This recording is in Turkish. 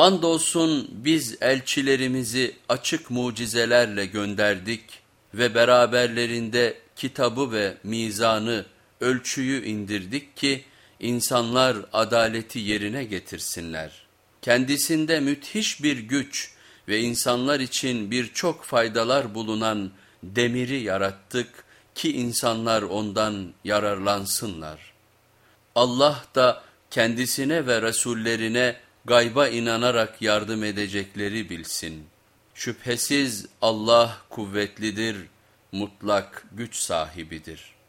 Andolsun biz elçilerimizi açık mucizelerle gönderdik ve beraberlerinde kitabı ve mizanı, ölçüyü indirdik ki insanlar adaleti yerine getirsinler. Kendisinde müthiş bir güç ve insanlar için birçok faydalar bulunan demiri yarattık ki insanlar ondan yararlansınlar. Allah da kendisine ve Resullerine gayba inanarak yardım edecekleri bilsin. Şüphesiz Allah kuvvetlidir, mutlak güç sahibidir.''